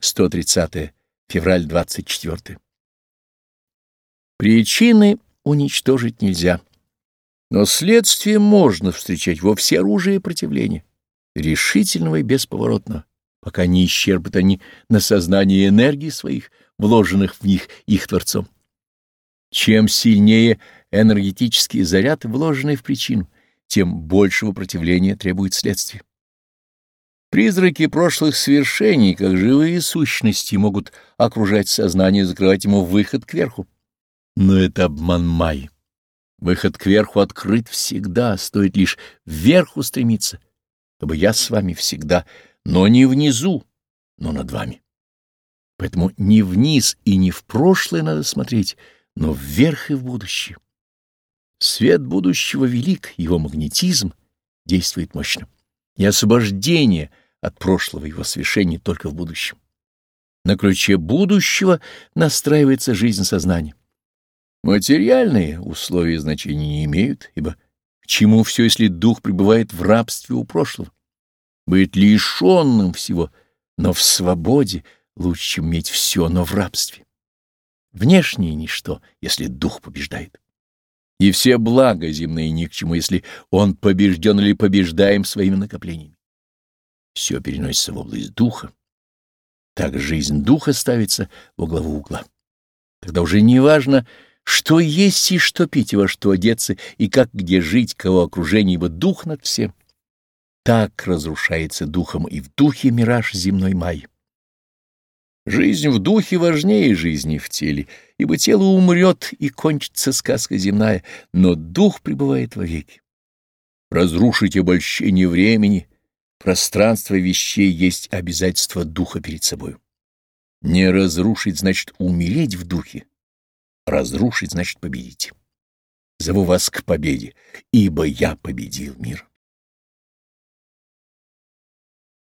130 февраль 24. Причины уничтожить нельзя, но следствие можно встречать во всеоружие противления, решительного и бесповоротного, пока не исчерпят они на сознание энергии своих, вложенных в них их Творцом. Чем сильнее энергетический заряд, вложенный в причину, тем большего противления требует следствие. Призраки прошлых свершений, как живые сущности, могут окружать сознание, закрывать ему выход кверху. Но это обман Майи. Выход кверху открыт всегда, стоит лишь вверху стремиться, чтобы я с вами всегда, но не внизу, но над вами. Поэтому не вниз и не в прошлое надо смотреть, но вверх и в будущее. Свет будущего велик, его магнетизм действует мощно. И освобождение от прошлого его свершений только в будущем. На ключе будущего настраивается жизнь сознания. Материальные условия значения не имеют, ибо к чему все, если дух пребывает в рабстве у прошлого? Быть лишенным всего, но в свободе лучше, чем иметь все, но в рабстве. Внешнее ничто, если дух побеждает. И все блага земные ни к чему, если он побежден или побеждаем своими накоплениями. Все переносится в область духа. Так жизнь духа ставится во главу угла. Тогда уже не важно, что есть и что пить, и во что одеться, и как где жить, кого окружение, ибо дух над всем. Так разрушается духом и в духе мираж земной май. Жизнь в духе важнее жизни в теле, ибо тело умрет и кончится сказка земная, но дух пребывает вовеки. Разрушить обольщение времени, пространство вещей есть обязательство духа перед собой. Не разрушить значит умереть в духе, разрушить значит победить. Зову вас к победе, ибо я победил мир.